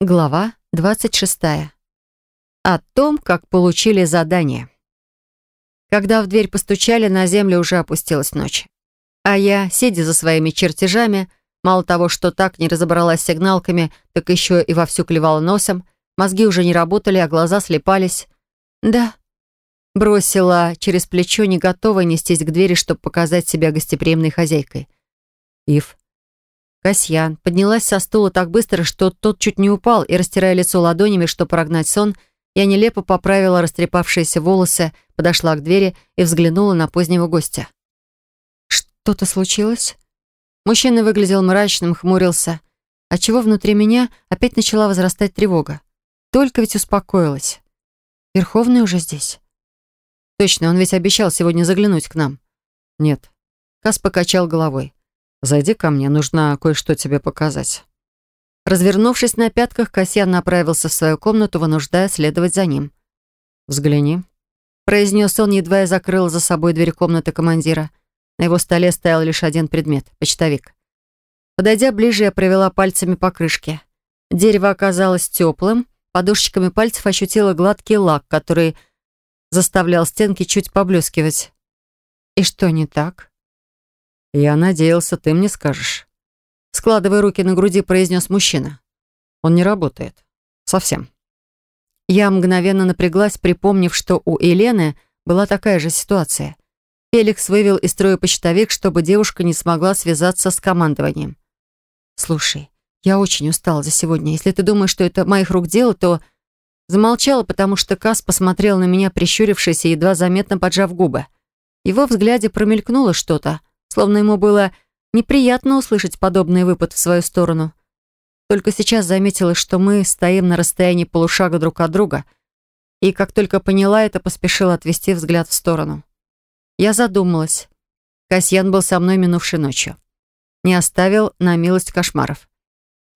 Глава 26. О том, как получили задание. Когда в дверь постучали, на землю уже опустилась ночь. А я, сидя за своими чертежами, мало того, что так не разобралась с сигналками, так еще и вовсю клевала носом, мозги уже не работали, а глаза слепались. Да, бросила через плечо, не готова нестись к двери, чтобы показать себя гостеприимной хозяйкой. Ив, Касьян поднялась со стула так быстро, что тот чуть не упал, и, растирая лицо ладонями, чтобы прогнать сон, я нелепо поправила растрепавшиеся волосы, подошла к двери и взглянула на позднего гостя. «Что-то случилось?» Мужчина выглядел мрачным, хмурился, отчего внутри меня опять начала возрастать тревога. Только ведь успокоилась. Верховный уже здесь. Точно, он ведь обещал сегодня заглянуть к нам. Нет. Кас покачал головой. Зайди ко мне, нужно кое-что тебе показать». Развернувшись на пятках, Касьян направился в свою комнату, вынуждая следовать за ним. «Взгляни», — произнес он, едва я закрыл за собой дверь комнаты командира. На его столе стоял лишь один предмет — почтовик. Подойдя ближе, я провела пальцами по крышке. Дерево оказалось теплым, подушечками пальцев ощутила гладкий лак, который заставлял стенки чуть поблескивать. «И что не так?» «Я надеялся, ты мне скажешь». Складывая руки на груди, произнес мужчина. «Он не работает. Совсем». Я мгновенно напряглась, припомнив, что у Елены была такая же ситуация. Феликс вывел из строя почтовик, чтобы девушка не смогла связаться с командованием. «Слушай, я очень устала за сегодня. Если ты думаешь, что это моих рук дело, то...» Замолчала, потому что Кас посмотрел на меня, прищурившись и едва заметно поджав губы. Его взгляде промелькнуло что-то, словно ему было неприятно услышать подобный выпад в свою сторону. Только сейчас заметила, что мы стоим на расстоянии полушага друг от друга, и как только поняла это, поспешила отвести взгляд в сторону. Я задумалась. Касьян был со мной минувшей ночью. Не оставил на милость кошмаров.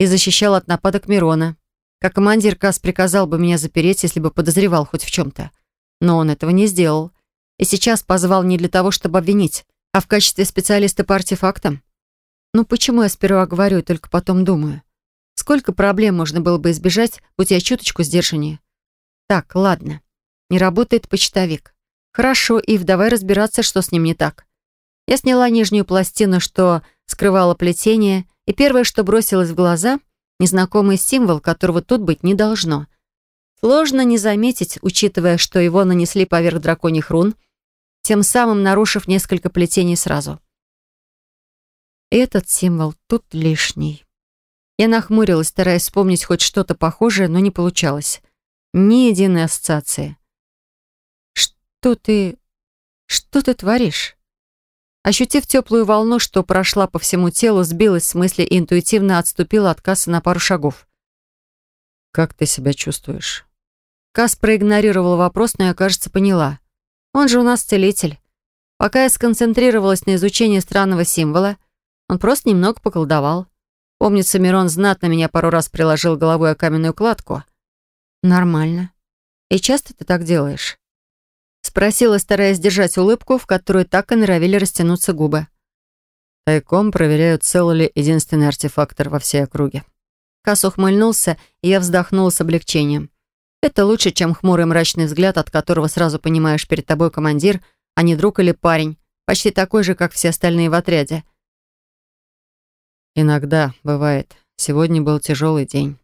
И защищал от нападок Мирона. Как командир Кас приказал бы меня запереть, если бы подозревал хоть в чем-то. Но он этого не сделал. И сейчас позвал не для того, чтобы обвинить, а в качестве специалиста по артефактам? Ну почему я сперва говорю и только потом думаю? Сколько проблем можно было бы избежать, будь я чуточку сдержаннее? Так, ладно. Не работает почтовик. Хорошо, Ив, давай разбираться, что с ним не так. Я сняла нижнюю пластину, что скрывала плетение, и первое, что бросилось в глаза — незнакомый символ, которого тут быть не должно. Сложно не заметить, учитывая, что его нанесли поверх драконьих рун — тем самым нарушив несколько плетений сразу. Этот символ тут лишний. Я нахмурилась, стараясь вспомнить хоть что-то похожее, но не получалось. Ни единой ассоциации. «Что ты... что ты творишь?» Ощутив теплую волну, что прошла по всему телу, сбилась с мысли и интуитивно отступила от кассы на пару шагов. «Как ты себя чувствуешь?» Касс проигнорировал вопрос, но я, кажется, поняла. Он же у нас целитель. Пока я сконцентрировалась на изучении странного символа, он просто немного поколдовал. Помнится, Мирон знатно меня пару раз приложил головой о каменную кладку. Нормально. И часто ты так делаешь? Спросила, стараясь держать улыбку, в которую так и норовили растянуться губы. Тайком проверяю, цел ли единственный артефактор во всей округе. Кас ухмыльнулся, и я вздохнула с облегчением. Это лучше, чем хмурый мрачный взгляд, от которого сразу понимаешь, перед тобой командир, а не друг или парень, почти такой же, как все остальные в отряде. Иногда бывает. Сегодня был тяжелый день.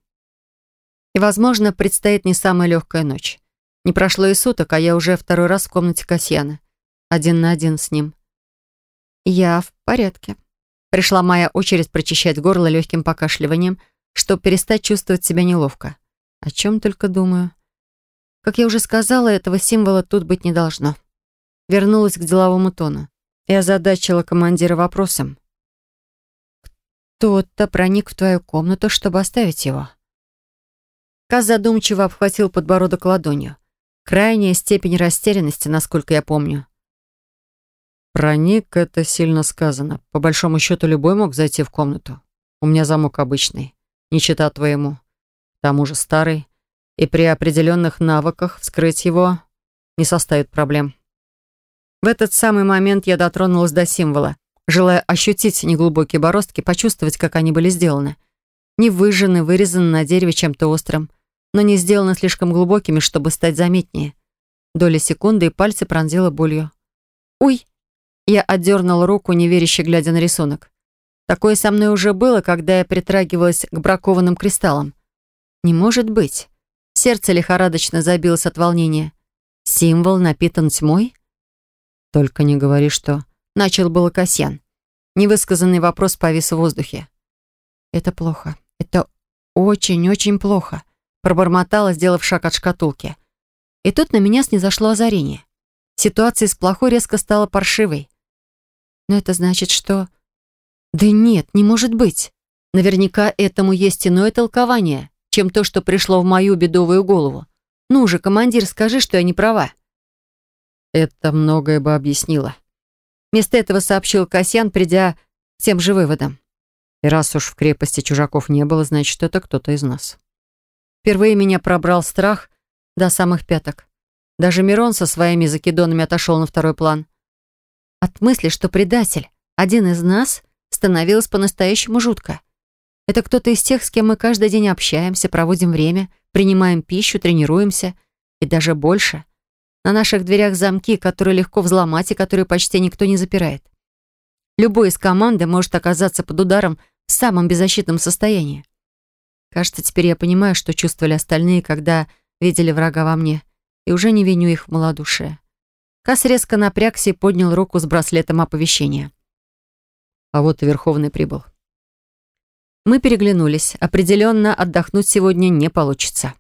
И, возможно, предстоит не самая легкая ночь. Не прошло и суток, а я уже второй раз в комнате Касьяна. Один на один с ним. Я в порядке. Пришла моя очередь прочищать горло легким покашливанием, чтобы перестать чувствовать себя неловко. О чем только думаю. Как я уже сказала, этого символа тут быть не должно. Вернулась к деловому тону и озадачила командира вопросом. «Кто-то проник в твою комнату, чтобы оставить его?» Каз задумчиво обхватил подбородок ладонью. Крайняя степень растерянности, насколько я помню. «Проник» — это сильно сказано. По большому счету, любой мог зайти в комнату. У меня замок обычный, не чита твоему тому же старый, и при определенных навыках вскрыть его не составит проблем. В этот самый момент я дотронулась до символа, желая ощутить неглубокие бороздки, почувствовать, как они были сделаны. не выжжены, вырезаны на дереве чем-то острым, но не сделаны слишком глубокими, чтобы стать заметнее. Доля секунды, и пальцы пронзила болью. «Уй!» Я отдернула руку, неверяще глядя на рисунок. Такое со мной уже было, когда я притрагивалась к бракованным кристаллам. Не может быть. Сердце лихорадочно забилось от волнения. Символ напитан тьмой? Только не говори, что... Начал было Касьян. Невысказанный вопрос повис в воздухе. Это плохо. Это очень-очень плохо. Пробормотала, сделав шаг от шкатулки. И тут на меня снизошло озарение. Ситуация с плохой резко стала паршивой. Но это значит, что... Да нет, не может быть. Наверняка этому есть иное толкование, чем то, что пришло в мою бедовую голову. Ну же, командир, скажи, что я не права. Это многое бы объяснило. Вместо этого сообщил Касьян, придя к тем же выводам. И раз уж в крепости чужаков не было, значит, это кто-то из нас. Впервые меня пробрал страх до самых пяток. Даже Мирон со своими закидонами отошел на второй план. От мысли, что предатель, один из нас, становилось по-настоящему жутко. Это кто-то из тех, с кем мы каждый день общаемся, проводим время, принимаем пищу, тренируемся. И даже больше. На наших дверях замки, которые легко взломать и которые почти никто не запирает. Любой из команды может оказаться под ударом в самом беззащитном состоянии. Кажется, теперь я понимаю, что чувствовали остальные, когда видели врага во мне, и уже не виню их в малодушие. Кас резко напрягся и поднял руку с браслетом оповещения. А вот и Верховный прибыл. Мы переглянулись. Определенно, отдохнуть сегодня не получится.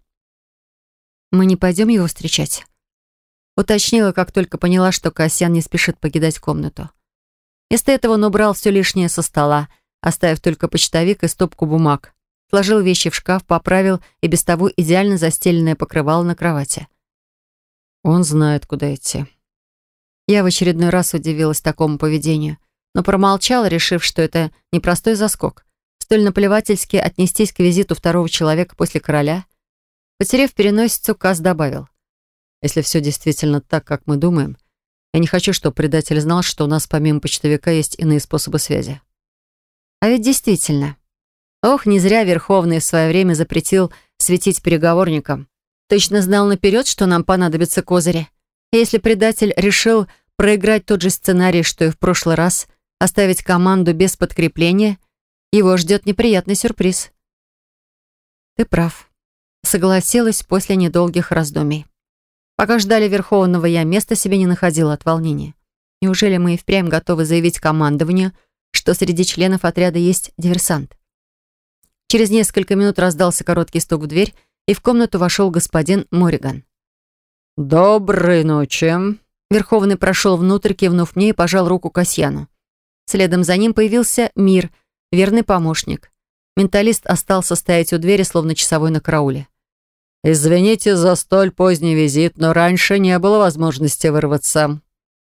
Мы не пойдем его встречать. Уточнила, как только поняла, что Касьян не спешит покидать комнату. Вместо этого он убрал все лишнее со стола, оставив только почтовик и стопку бумаг. Сложил вещи в шкаф, поправил и без того идеально застеленное покрывало на кровати. Он знает, куда идти. Я в очередной раз удивилась такому поведению, но промолчала, решив, что это непростой заскок. Столь наплевательски отнестись к визиту второго человека после короля. Потерев переносицу, Каз добавил. «Если все действительно так, как мы думаем, я не хочу, чтобы предатель знал, что у нас помимо почтовика есть иные способы связи». А ведь действительно. Ох, не зря Верховный в свое время запретил светить переговорникам. Точно знал наперед, что нам понадобятся козыри. если предатель решил проиграть тот же сценарий, что и в прошлый раз, оставить команду без подкрепления — его ждет неприятный сюрприз. Ты прав. Согласилась после недолгих раздумий. Пока ждали Верховного, я места себе не находила от волнения. Неужели мы и впрямь готовы заявить командованию, что среди членов отряда есть диверсант? Через несколько минут раздался короткий стук в дверь, и в комнату вошел господин Мориган. «Доброй ночи!» Верховный прошел внутрь, кивнув мне и пожал руку Касьяну. Следом за ним появился Мир — верный помощник. Менталист остался стоять у двери, словно часовой на карауле. «Извините за столь поздний визит, но раньше не было возможности вырваться»,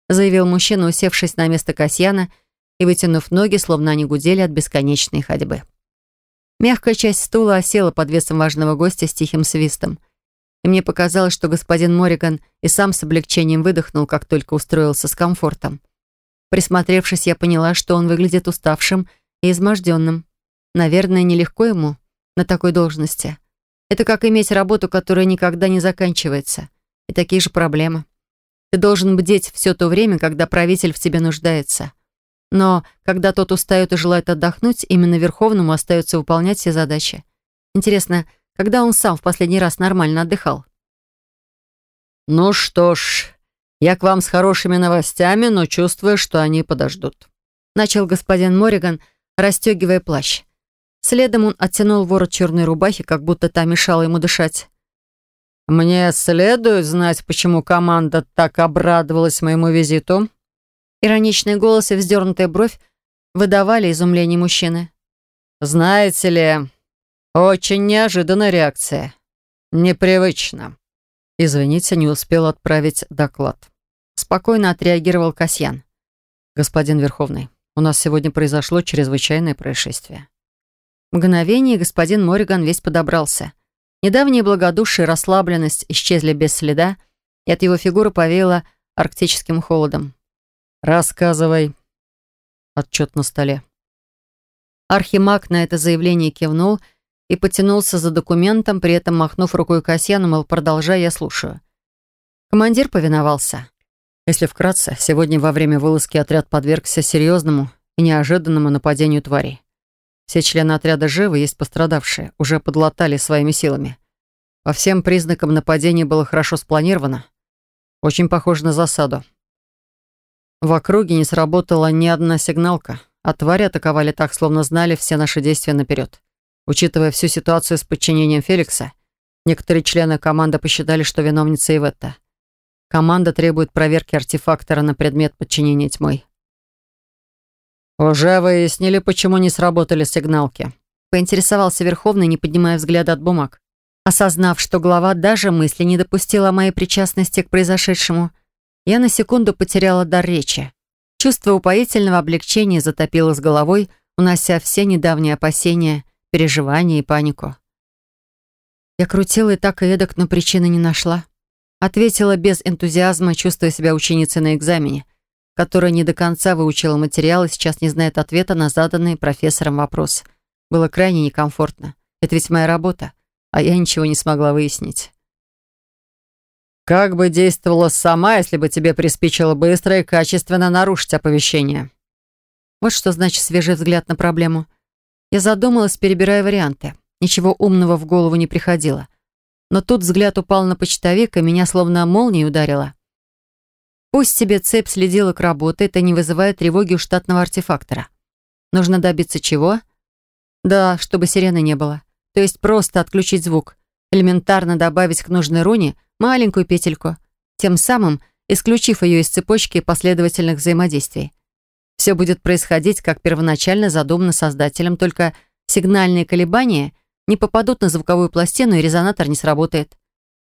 заявил мужчина, усевшись на место Касьяна и вытянув ноги, словно они гудели от бесконечной ходьбы. Мягкая часть стула осела под весом важного гостя с тихим свистом. И мне показалось, что господин Мориган и сам с облегчением выдохнул, как только устроился с комфортом. Присмотревшись, я поняла, что он выглядит уставшим и изможденным. Наверное, нелегко ему на такой должности. Это как иметь работу, которая никогда не заканчивается. И такие же проблемы. Ты должен бдеть все то время, когда правитель в тебе нуждается. Но когда тот устает и желает отдохнуть, именно Верховному остается выполнять все задачи. Интересно, когда он сам в последний раз нормально отдыхал? «Ну что ж, я к вам с хорошими новостями, но чувствую, что они подождут», начал господин Мориган, расстегивая плащ. Следом он оттянул ворот черной рубахи, как будто та мешала ему дышать. «Мне следует знать, почему команда так обрадовалась моему визиту?» Ироничный голос и вздернутая бровь выдавали изумление мужчины. «Знаете ли, очень неожиданная реакция. Непривычно». «Извините, не успел отправить доклад». Спокойно отреагировал Касьян. «Господин Верховный, у нас сегодня произошло чрезвычайное происшествие». Мгновение господин Мориган весь подобрался. Недавние благодушие и расслабленность исчезли без следа, и от его фигуры повеяло арктическим холодом. «Рассказывай». Отчет на столе. Архимаг на это заявление кивнул и потянулся за документом, при этом махнув рукой Касьяну, мол, продолжай, я слушаю. Командир повиновался. Если вкратце, сегодня во время вылазки отряд подвергся серьезному и неожиданному нападению тварей. Все члены отряда живы, есть пострадавшие, уже подлатали своими силами. По всем признакам нападение было хорошо спланировано. Очень похоже на засаду. В округе не сработала ни одна сигналка, а твари атаковали так, словно знали все наши действия наперед. Учитывая всю ситуацию с подчинением Феликса, некоторые члены команды посчитали, что виновница Иветта. Команда требует проверки артефактора на предмет подчинения тьмой. «Уже выяснили, почему не сработали сигналки?» Поинтересовался Верховный, не поднимая взгляда от бумаг. Осознав, что глава даже мысли не допустила о моей причастности к произошедшему, я на секунду потеряла дар речи. Чувство упоительного облегчения затопило с головой, унося все недавние опасения переживания и панику. Я крутила и так и эдак, но причины не нашла. Ответила без энтузиазма, чувствуя себя ученицей на экзамене, которая не до конца выучила материал и сейчас не знает ответа на заданный профессором вопрос. Было крайне некомфортно. Это ведь моя работа, а я ничего не смогла выяснить. «Как бы действовала сама, если бы тебе приспичило быстро и качественно нарушить оповещение?» Вот что значит свежий взгляд на проблему. Я задумалась, перебирая варианты. Ничего умного в голову не приходило. Но тут взгляд упал на почтовик, меня словно молнией ударило. Пусть себе цепь следилок работает и не вызывает тревоги у штатного артефактора. Нужно добиться чего? Да, чтобы сирены не было. То есть просто отключить звук. Элементарно добавить к нужной руне маленькую петельку. Тем самым исключив ее из цепочки последовательных взаимодействий. Все будет происходить, как первоначально задумано создателем, только сигнальные колебания не попадут на звуковую пластину, и резонатор не сработает.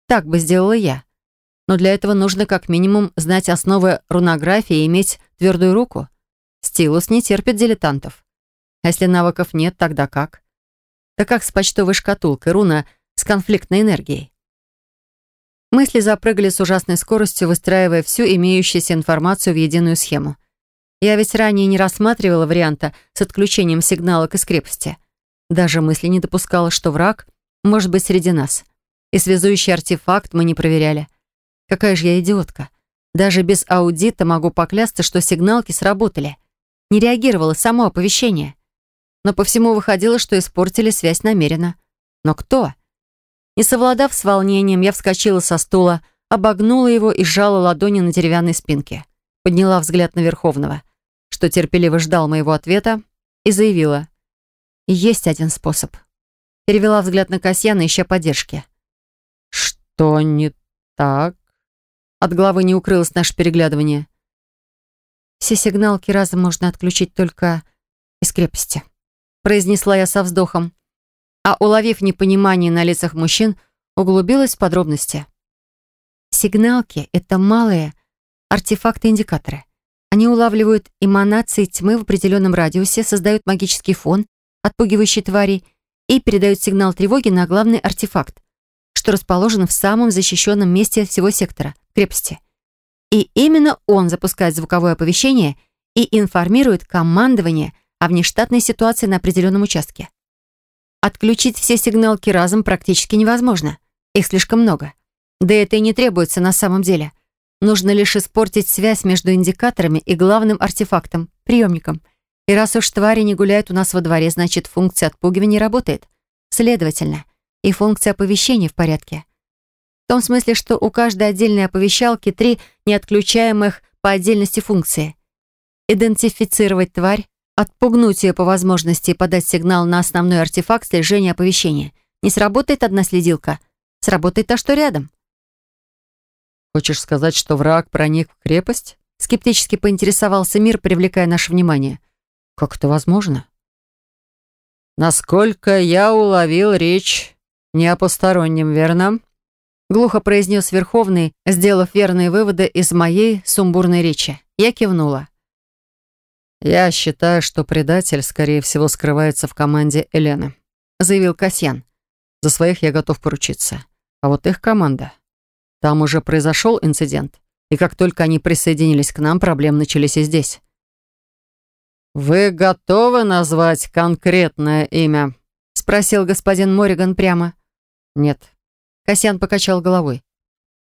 Так бы сделала я. Но для этого нужно как минимум знать основы рунографии и иметь твердую руку. Стилус не терпит дилетантов. А если навыков нет, тогда как? Да как с почтовой шкатулкой, руна с конфликтной энергией? Мысли запрыгали с ужасной скоростью, выстраивая всю имеющуюся информацию в единую схему. Я ведь ранее не рассматривала варианта с отключением сигналок из крепости. Даже мысли не допускала, что враг может быть среди нас. И связующий артефакт мы не проверяли. Какая же я идиотка. Даже без аудита могу поклясться, что сигналки сработали. Не реагировало само оповещение. Но по всему выходило, что испортили связь намеренно. Но кто? Не совладав с волнением, я вскочила со стула, обогнула его и сжала ладони на деревянной спинке. Подняла взгляд на Верховного что терпеливо ждал моего ответа, и заявила. «Есть один способ». Перевела взгляд на Касьяна, ища поддержки. «Что не так?» От главы не укрылось наше переглядывание. «Все сигналки разом можно отключить только из крепости», произнесла я со вздохом. А уловив непонимание на лицах мужчин, углубилась в подробности. Сигналки — это малые артефакты-индикаторы. Они улавливают эманации тьмы в определенном радиусе, создают магический фон, отпугивающий тварей, и передают сигнал тревоги на главный артефакт, что расположен в самом защищенном месте всего сектора — крепости. И именно он запускает звуковое оповещение и информирует командование о внештатной ситуации на определенном участке. Отключить все сигналки разом практически невозможно. Их слишком много. Да это и не требуется на самом деле — Нужно лишь испортить связь между индикаторами и главным артефактом, приемником. И раз уж твари не гуляют у нас во дворе, значит, функция отпугивания работает. Следовательно, и функция оповещения в порядке. В том смысле, что у каждой отдельной оповещалки три неотключаемых по отдельности функции. Идентифицировать тварь, отпугнуть ее по возможности и подать сигнал на основной артефакт слежения оповещения. Не сработает одна следилка, сработает та, что рядом. «Хочешь сказать, что враг проник в крепость?» Скептически поинтересовался мир, привлекая наше внимание. «Как это возможно?» «Насколько я уловил речь не о постороннем, верно?» Глухо произнес Верховный, сделав верные выводы из моей сумбурной речи. Я кивнула. «Я считаю, что предатель, скорее всего, скрывается в команде Елены», заявил Касьян. «За своих я готов поручиться. А вот их команда...» Там уже произошел инцидент, и как только они присоединились к нам, проблемы начались и здесь. «Вы готовы назвать конкретное имя?» — спросил господин Мориган прямо. «Нет». Касьян покачал головой.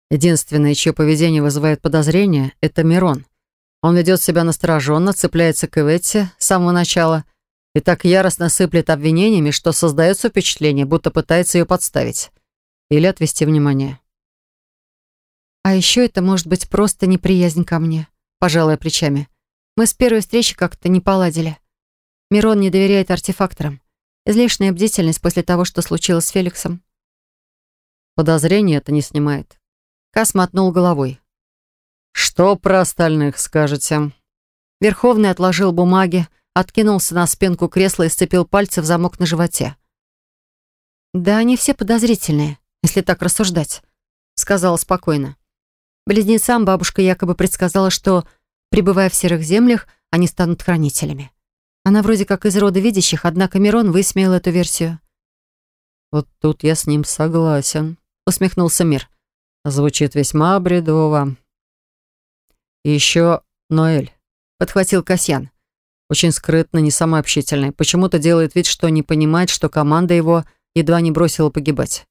Единственное, чье поведение вызывает подозрение, это Мирон. Он ведет себя настороженно, цепляется к Иветте с самого начала и так яростно сыплет обвинениями, что создается впечатление, будто пытается ее подставить или отвести внимание. А еще это может быть просто неприязнь ко мне, пожалуй, плечами. Мы с первой встречи как-то не поладили. Мирон не доверяет артефакторам. Излишняя бдительность после того, что случилось с Феликсом. Подозрение это не снимает. Кас мотнул головой. «Что про остальных скажете?» Верховный отложил бумаги, откинулся на спинку кресла и сцепил пальцы в замок на животе. «Да они все подозрительные, если так рассуждать», — сказала спокойно. Близнецам бабушка якобы предсказала, что, пребывая в серых землях, они станут хранителями. Она вроде как из рода видящих, однако Мирон высмеял эту версию. «Вот тут я с ним согласен», — усмехнулся Мир. Звучит весьма бредово. Еще Ноэль, подхватил Касьян. Очень скрытно, не самообщительный. Почему-то делает вид, что не понимает, что команда его едва не бросила погибать.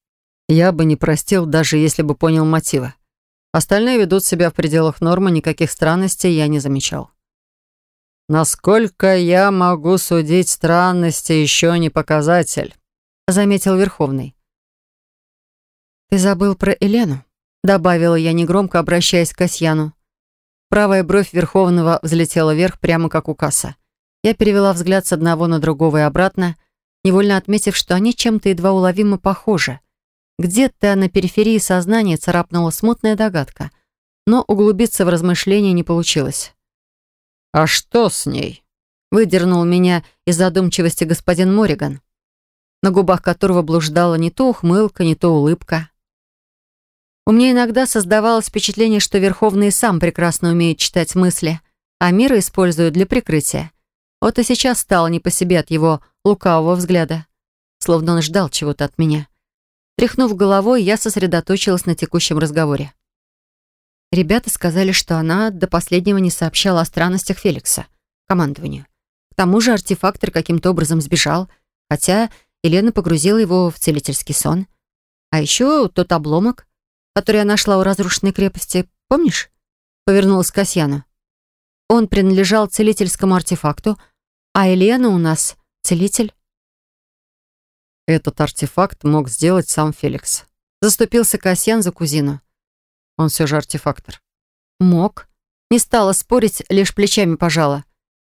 Я бы не простил, даже если бы понял мотивы. Остальные ведут себя в пределах нормы, никаких странностей я не замечал. «Насколько я могу судить, странности еще не показатель», — заметил Верховный. «Ты забыл про Елену?» добавила я негромко, обращаясь к Касьяну. Правая бровь Верховного взлетела вверх, прямо как у касса. Я перевела взгляд с одного на другого и обратно, невольно отметив, что они чем-то едва уловимо похожи. Где-то на периферии сознания царапнула смутная догадка, но углубиться в размышления не получилось. «А что с ней?» выдернул меня из задумчивости господин Мориган, на губах которого блуждала не то ухмылка, не то улыбка. У меня иногда создавалось впечатление, что Верховный сам прекрасно умеет читать мысли, а мира использует для прикрытия. Вот и сейчас стало не по себе от его лукавого взгляда, словно он ждал чего-то от меня. Тряхнув головой, я сосредоточилась на текущем разговоре. Ребята сказали, что она до последнего не сообщала о странностях Феликса, командованию. К тому же артефактор каким-то образом сбежал, хотя Елена погрузила его в целительский сон. А еще тот обломок, который я нашла у разрушенной крепости, помнишь?» Повернулась к Касьяну. «Он принадлежал целительскому артефакту, а Елена у нас целитель». Этот артефакт мог сделать сам Феликс. Заступился Касьян за кузину. Он все же артефактор. Мог. Не стала спорить, лишь плечами пожала.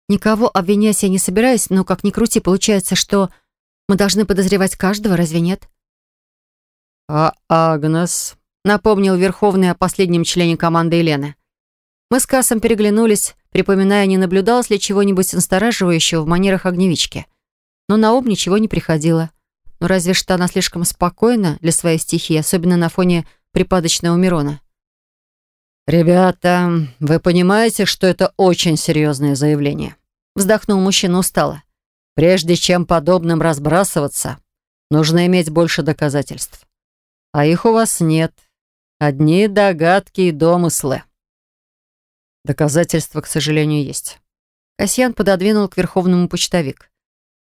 Никого обвинять я не собираюсь, но как ни крути, получается, что мы должны подозревать каждого, разве нет? А Агнес? напомнил Верховный о последнем члене команды Елены. Мы с Кассом переглянулись, припоминая, не наблюдалось ли чего-нибудь настораживающего в манерах огневички. Но на ум ничего не приходило. Но разве что она слишком спокойна для своей стихии, особенно на фоне припадочного Мирона. «Ребята, вы понимаете, что это очень серьезное заявление?» Вздохнул мужчина устало. «Прежде чем подобным разбрасываться, нужно иметь больше доказательств. А их у вас нет. Одни догадки и домыслы. Доказательства, к сожалению, есть. Касьян пододвинул к верховному почтовик.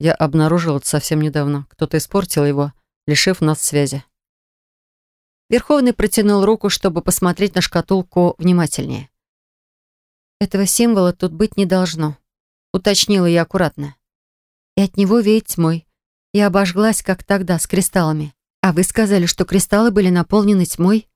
Я обнаружил это совсем недавно. Кто-то испортил его, лишив нас связи. Верховный протянул руку, чтобы посмотреть на шкатулку внимательнее. «Этого символа тут быть не должно», — уточнила я аккуратно. «И от него веет тьмой. Я обожглась, как тогда, с кристаллами. А вы сказали, что кристаллы были наполнены тьмой?»